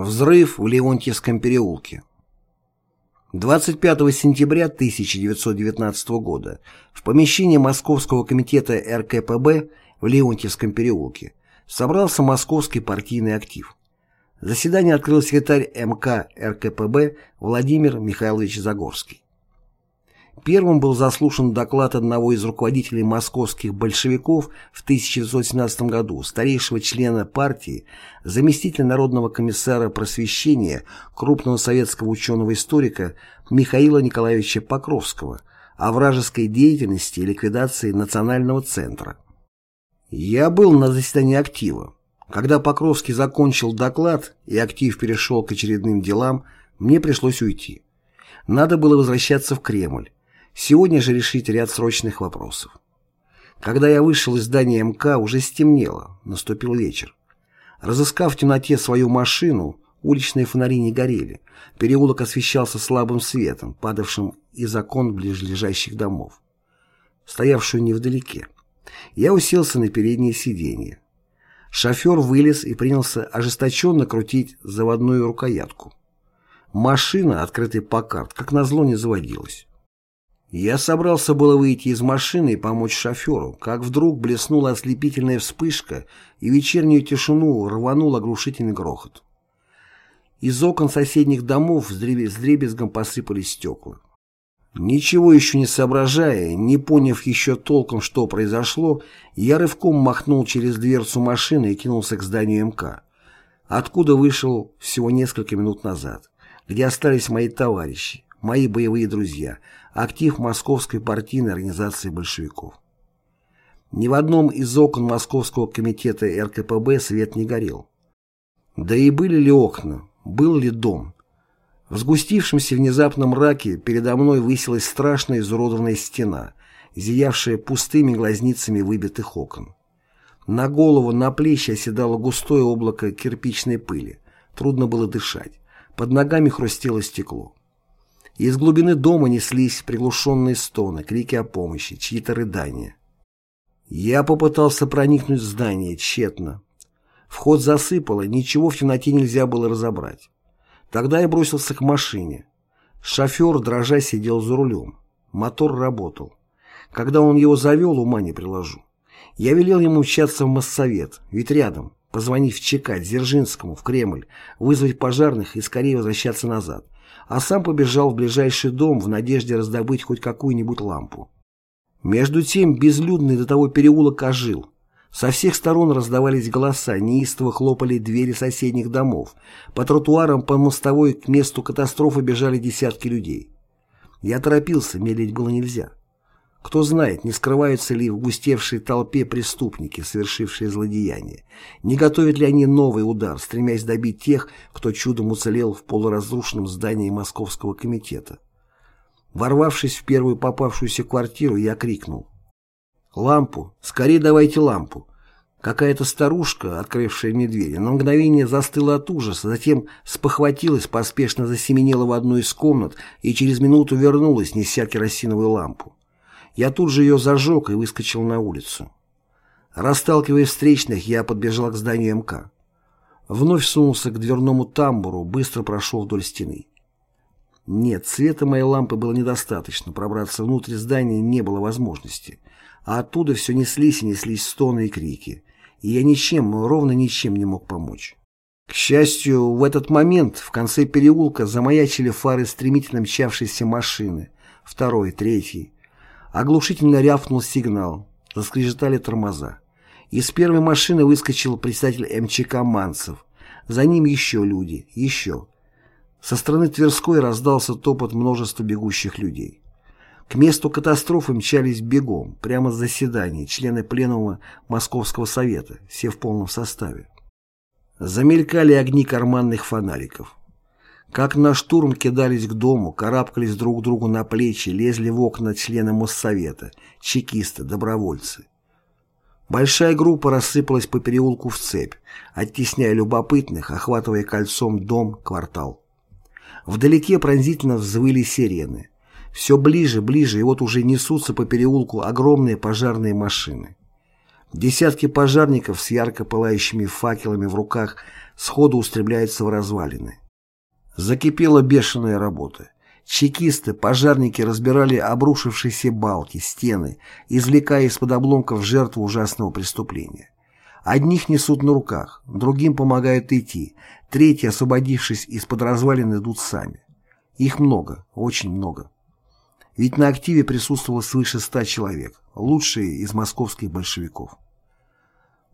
Взрыв в Леонтьевском переулке. 25 сентября 1919 года в помещении Московского комитета РКПБ в Леонтьевском переулке собрался московский партийный актив. Заседание открыл секретарь МК РКПБ Владимир Михайлович Загорский. Первым был заслушан доклад одного из руководителей московских большевиков в 1917 году, старейшего члена партии, заместителя Народного комиссара просвещения, крупного советского ученого-историка Михаила Николаевича Покровского о вражеской деятельности и ликвидации Национального центра. Я был на заседании актива. Когда Покровский закончил доклад и актив перешел к очередным делам, мне пришлось уйти. Надо было возвращаться в Кремль. Сегодня же решить ряд срочных вопросов. Когда я вышел из здания МК, уже стемнело, наступил вечер. Разыскав в темноте свою машину, уличные фонари не горели, переулок освещался слабым светом, падавшим из окон ближайших домов, стоявшую невдалеке. Я уселся на переднее сиденье. Шофер вылез и принялся ожесточенно крутить заводную рукоятку. Машина, открытый покарт, как назло не заводилась. Я собрался было выйти из машины и помочь шоферу, как вдруг блеснула ослепительная вспышка, и вечернюю тишину рванул оглушительный грохот. Из окон соседних домов с дребезгом посыпались стекла. Ничего еще не соображая, не поняв еще толком, что произошло, я рывком махнул через дверцу машины и кинулся к зданию МК, откуда вышел всего несколько минут назад, где остались мои товарищи, мои боевые друзья, актив Московской партийной организации большевиков. Ни в одном из окон Московского комитета РКПБ свет не горел. Да и были ли окна, был ли дом? В сгустившемся внезапном мраке передо мной высилась страшная изуродованная стена, зиявшая пустыми глазницами выбитых окон. На голову, на плечи оседало густое облако кирпичной пыли. Трудно было дышать. Под ногами хрустело стекло. Из глубины дома неслись приглушенные стоны, крики о помощи, чьи-то рыдания. Я попытался проникнуть в здание, тщетно. Вход засыпало, ничего в темноте нельзя было разобрать. Тогда я бросился к машине. Шофер, дрожа, сидел за рулем. Мотор работал. Когда он его завел, ума не приложу. Я велел ему мчаться в Моссовет, ведь рядом, позвонить в ЧК, Дзержинскому, в Кремль, вызвать пожарных и скорее возвращаться назад а сам побежал в ближайший дом в надежде раздобыть хоть какую-нибудь лампу. Между тем безлюдный до того переулок ожил. Со всех сторон раздавались голоса, неистово хлопали двери соседних домов. По тротуарам, по мостовой к месту катастрофы бежали десятки людей. Я торопился, медлить было нельзя. Кто знает, не скрываются ли в густевшей толпе преступники, совершившие злодеяние, не готовят ли они новый удар, стремясь добить тех, кто чудом уцелел в полуразрушенном здании Московского комитета. Ворвавшись в первую попавшуюся квартиру, я крикнул. «Лампу! Скорее давайте лампу!» Какая-то старушка, открывшая мне двери, на мгновение застыла от ужаса, затем спохватилась, поспешно засеменила в одну из комнат и через минуту вернулась, неся керосиновую лампу. Я тут же ее зажег и выскочил на улицу. Расталкивая встречных, я подбежал к зданию МК. Вновь сунулся к дверному тамбуру, быстро прошел вдоль стены. Нет, света моей лампы было недостаточно, пробраться внутрь здания не было возможности, а оттуда все неслись и неслись стоны и крики, и я ничем, ровно ничем не мог помочь. К счастью, в этот момент в конце переулка замаячили фары стремительно мчавшейся машины, второй, третий, Оглушительно рявкнул сигнал. Заскрежетали тормоза. Из первой машины выскочил председатель МЧК Манцев. За ним еще люди, еще. Со стороны Тверской раздался топот множества бегущих людей. К месту катастрофы мчались бегом, прямо с заседания, члены Пленума Московского совета, все в полном составе. Замелькали огни карманных фонариков. Как на штурм кидались к дому, карабкались друг другу на плечи, лезли в окна члены Моссовета, чекисты, добровольцы. Большая группа рассыпалась по переулку в цепь, оттесняя любопытных, охватывая кольцом дом, квартал. Вдалеке пронзительно взвыли сирены. Все ближе, ближе, и вот уже несутся по переулку огромные пожарные машины. Десятки пожарников с ярко пылающими факелами в руках сходу устремляются в развалины. Закипела бешеная работа. Чекисты, пожарники разбирали обрушившиеся балки, стены, извлекая из-под обломков жертву ужасного преступления. Одних несут на руках, другим помогают идти, третьи, освободившись из-под развалин, идут сами. Их много, очень много. Ведь на активе присутствовало свыше ста человек, лучшие из московских большевиков.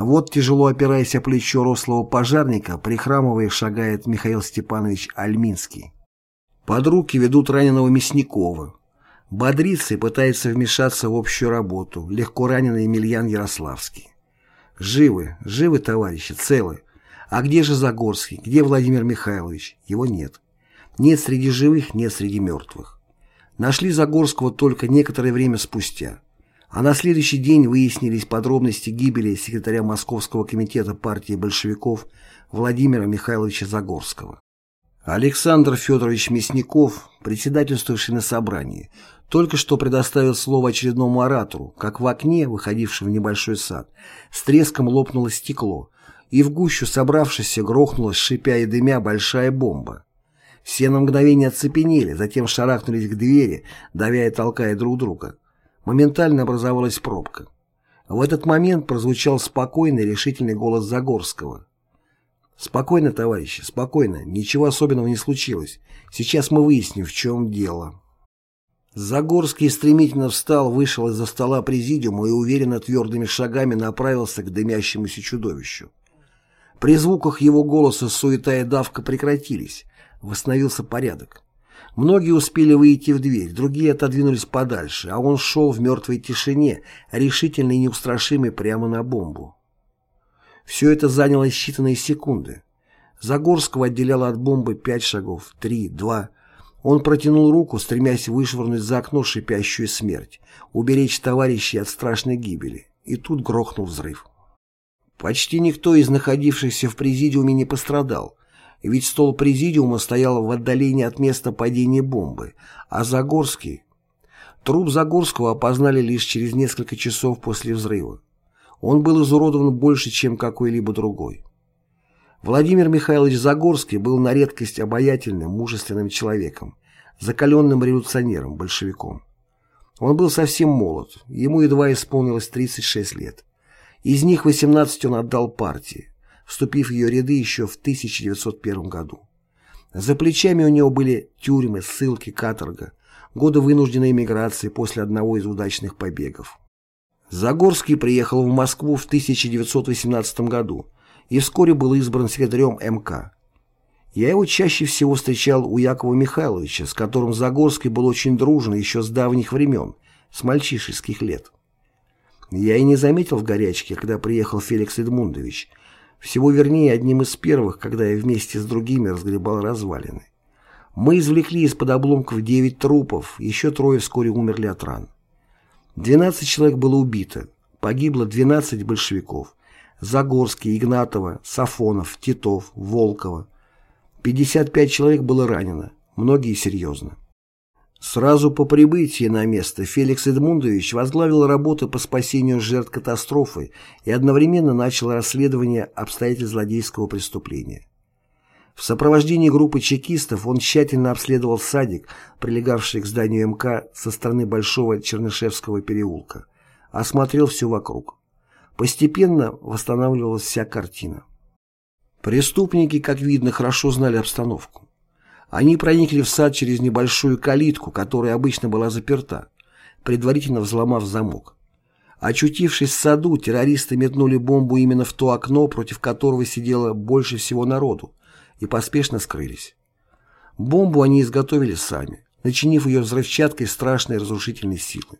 Вот, тяжело опираясь о плечо рослого пожарника, прихрамывая шагает Михаил Степанович Альминский. Под руки ведут раненого Мясникова. Бодрится и пытается вмешаться в общую работу, легко раненый Емельян Ярославский. Живы, живы, товарищи, целы. А где же Загорский, где Владимир Михайлович? Его нет. Нет среди живых, нет среди мертвых. Нашли Загорского только некоторое время спустя. А на следующий день выяснились подробности гибели секретаря Московского комитета партии большевиков Владимира Михайловича Загорского. Александр Федорович Мясников, председательствовавший на собрании, только что предоставил слово очередному оратору, как в окне, выходившем в небольшой сад, с треском лопнуло стекло, и в гущу собравшихся грохнулась, шипя и дымя, большая бомба. Все на мгновение оцепенели, затем шарахнулись к двери, давя и толкая друг друга. Моментально образовалась пробка. В этот момент прозвучал спокойный решительный голос Загорского. «Спокойно, товарищи, спокойно, ничего особенного не случилось. Сейчас мы выясним, в чем дело». Загорский стремительно встал, вышел из-за стола президиума и уверенно твердыми шагами направился к дымящемуся чудовищу. При звуках его голоса суета и давка прекратились, восстановился порядок. Многие успели выйти в дверь, другие отодвинулись подальше, а он шел в мертвой тишине, решительный и неустрашимый прямо на бомбу. Все это заняло считанные секунды. Загорского отделяло от бомбы пять шагов, три, два. Он протянул руку, стремясь вышвырнуть за окно шипящую смерть, уберечь товарищей от страшной гибели. И тут грохнул взрыв. Почти никто из находившихся в президиуме не пострадал, ведь стол президиума стоял в отдалении от места падения бомбы, а Загорский... Труп Загорского опознали лишь через несколько часов после взрыва. Он был изуродован больше, чем какой-либо другой. Владимир Михайлович Загорский был на редкость обаятельным, мужественным человеком, закаленным революционером, большевиком. Он был совсем молод, ему едва исполнилось 36 лет. Из них 18 он отдал партии, вступив в ее ряды еще в 1901 году. За плечами у него были тюрьмы, ссылки, каторга, годы вынужденной эмиграции после одного из удачных побегов. Загорский приехал в Москву в 1918 году и вскоре был избран секретарем МК. Я его чаще всего встречал у Якова Михайловича, с которым Загорский был очень дружен еще с давних времен, с мальчишеских лет. Я и не заметил в горячке, когда приехал Феликс Эдмундович, всего вернее одним из первых, когда я вместе с другими разгребал развалины. Мы извлекли из-под обломков девять трупов, еще трое вскоре умерли от ран. 12 человек было убито, погибло 12 большевиков. Загорский, Игнатова, Сафонов, Титов, Волкова. 55 человек было ранено, многие серьезно. Сразу по прибытии на место Феликс Эдмундович возглавил работы по спасению жертв катастрофы и одновременно начал расследование обстоятельств злодейского преступления. В сопровождении группы чекистов он тщательно обследовал садик, прилегавший к зданию МК со стороны Большого Чернышевского переулка, осмотрел все вокруг. Постепенно восстанавливалась вся картина. Преступники, как видно, хорошо знали обстановку. Они проникли в сад через небольшую калитку, которая обычно была заперта, предварительно взломав замок. Очутившись в саду, террористы метнули бомбу именно в то окно, против которого сидело больше всего народу, и поспешно скрылись. Бомбу они изготовили сами, начинив ее взрывчаткой страшной разрушительной силы.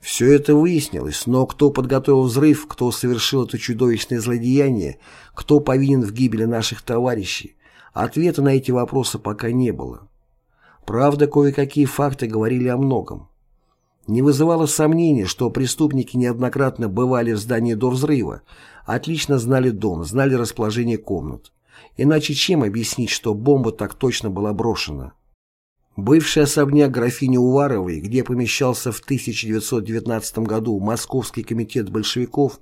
Все это выяснилось, но кто подготовил взрыв, кто совершил это чудовищное злодеяние, кто повинен в гибели наших товарищей, ответа на эти вопросы пока не было. Правда, кое-какие факты говорили о многом. Не вызывало сомнения, что преступники неоднократно бывали в здании до взрыва, отлично знали дом, знали расположение комнат. Иначе чем объяснить, что бомба так точно была брошена? Бывший особняк графини Уваровой, где помещался в 1919 году Московский комитет большевиков,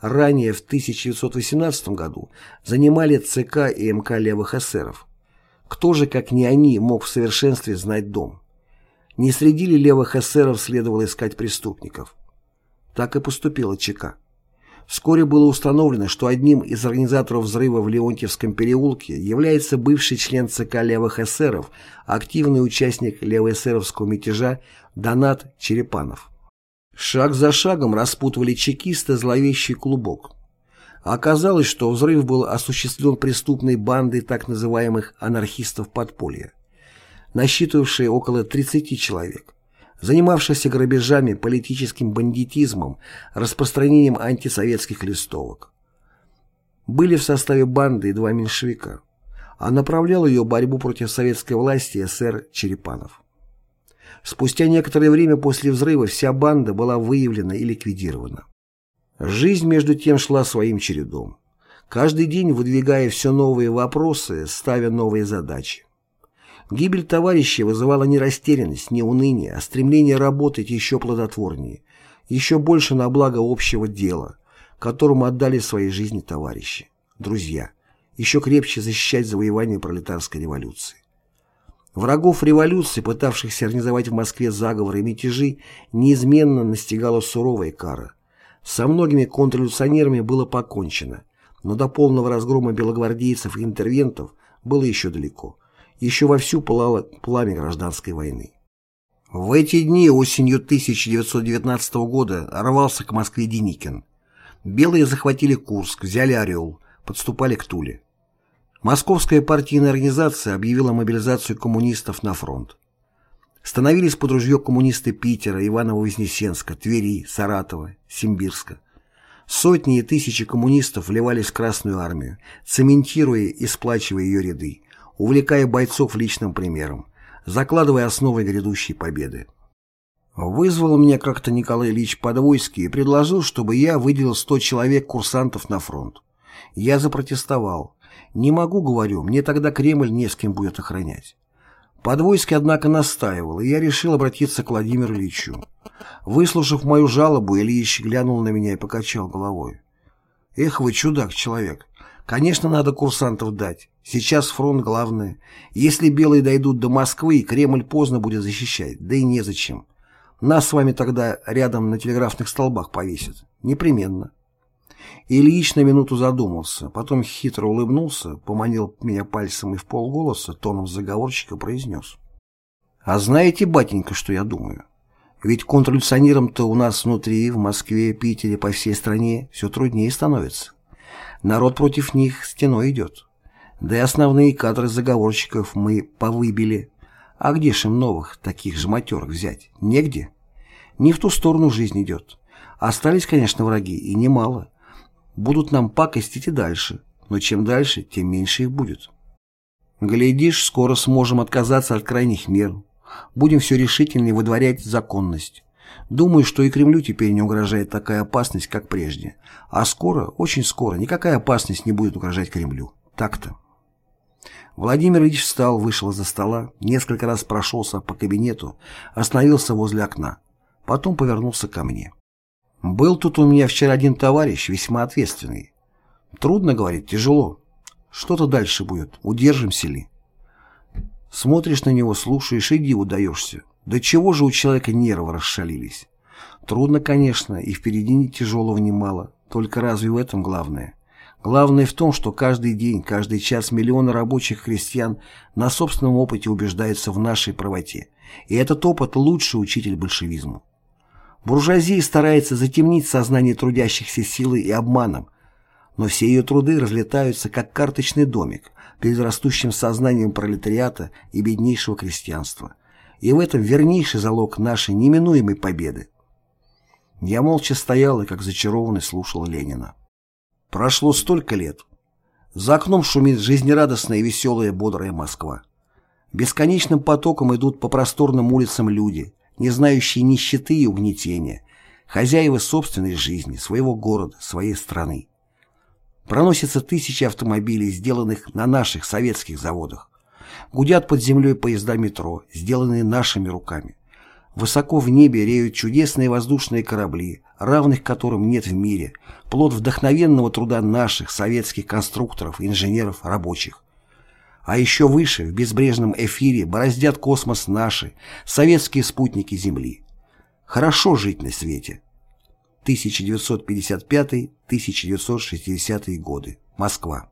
ранее в 1918 году занимали ЦК и МК левых эсеров. Кто же, как не они, мог в совершенстве знать дом? Не среди ли левых эсеров следовало искать преступников? Так и поступила ЧК. Вскоре было установлено, что одним из организаторов взрыва в Леонтьевском переулке является бывший член ЦК левых эсеров, активный участник левоэсеровского мятежа Донат Черепанов. Шаг за шагом распутывали чекисты зловещий клубок. Оказалось, что взрыв был осуществлен преступной бандой так называемых анархистов подполья, насчитывавшей около 30 человек, занимавшихся грабежами, политическим бандитизмом, распространением антисоветских листовок. Были в составе банды два меньшевика, а направлял ее борьбу против советской власти СР Черепанов. Спустя некоторое время после взрыва вся банда была выявлена и ликвидирована. Жизнь между тем шла своим чередом, каждый день выдвигая все новые вопросы, ставя новые задачи. Гибель товарища вызывала не растерянность, не уныние, а стремление работать еще плодотворнее, еще больше на благо общего дела, которому отдали свои жизни товарищи, друзья, еще крепче защищать завоевание пролетарской революции. Врагов революции, пытавшихся организовать в Москве заговоры и мятежи, неизменно настигала суровая кара. Со многими контрреволюционерами было покончено, но до полного разгрома белогвардейцев и интервентов было еще далеко. Еще вовсю пылало пламя гражданской войны. В эти дни осенью 1919 года рвался к Москве Деникин. Белые захватили Курск, взяли Орел, подступали к Туле. Московская партийная организация объявила мобилизацию коммунистов на фронт. Становились под ружье коммунисты Питера, Иваново-Вознесенска, Твери, Саратова, Симбирска. Сотни и тысячи коммунистов вливались в Красную армию, цементируя и сплачивая ее ряды, увлекая бойцов личным примером, закладывая основы грядущей победы. Вызвал меня как-то Николай Ильич Подвойский и предложил, чтобы я выделил 100 человек курсантов на фронт. Я запротестовал. Не могу, говорю, мне тогда Кремль не с кем будет охранять. Подвойский, однако, настаивал, и я решил обратиться к Владимиру Ильичу. Выслушав мою жалобу, Ильич глянул на меня и покачал головой. «Эх вы, чудак-человек! Конечно, надо курсантов дать. Сейчас фронт главное. Если белые дойдут до Москвы, Кремль поздно будет защищать, да и незачем. Нас с вами тогда рядом на телеграфных столбах повесят. Непременно». Ильич на минуту задумался, потом хитро улыбнулся, поманил меня пальцем и в полголоса, тоном заговорщика произнес. «А знаете, батенька, что я думаю? Ведь контрреволюционерам-то у нас внутри, в Москве, Питере, по всей стране все труднее становится. Народ против них стеной идет. Да и основные кадры заговорщиков мы повыбили. А где ж им новых, таких же матерых взять? Негде. Не в ту сторону жизнь идет. Остались, конечно, враги, и немало будут нам пакостить и дальше, но чем дальше, тем меньше их будет. Глядишь, скоро сможем отказаться от крайних мер, будем все решительнее выдворять законность. Думаю, что и Кремлю теперь не угрожает такая опасность, как прежде. А скоро, очень скоро, никакая опасность не будет угрожать Кремлю. Так-то. Владимир Ильич встал, вышел из-за стола, несколько раз прошелся по кабинету, остановился возле окна. Потом повернулся ко мне. Был тут у меня вчера один товарищ, весьма ответственный. Трудно, говорит, тяжело. Что-то дальше будет, удержимся ли? Смотришь на него, слушаешь и диву даешься. Да чего же у человека нервы расшалились? Трудно, конечно, и впереди тяжелого немало. Только разве в этом главное? Главное в том, что каждый день, каждый час миллионы рабочих крестьян на собственном опыте убеждаются в нашей правоте. И этот опыт – лучший учитель большевизму. Буржуазия старается затемнить сознание трудящихся силой и обманом, но все ее труды разлетаются, как карточный домик, перед растущим сознанием пролетариата и беднейшего крестьянства. И в этом вернейший залог нашей неминуемой победы. Я молча стоял и, как зачарованный, слушал Ленина. Прошло столько лет. За окном шумит жизнерадостная веселая бодрая Москва. Бесконечным потоком идут по просторным улицам люди – не знающие нищеты и угнетения, хозяева собственной жизни, своего города, своей страны. Проносятся тысячи автомобилей, сделанных на наших советских заводах. Гудят под землей поезда метро, сделанные нашими руками. Высоко в небе реют чудесные воздушные корабли, равных которым нет в мире, плод вдохновенного труда наших советских конструкторов, инженеров, рабочих. А еще выше, в безбрежном эфире, бороздят космос наши, советские спутники Земли. Хорошо жить на свете. 1955-1960 годы. Москва.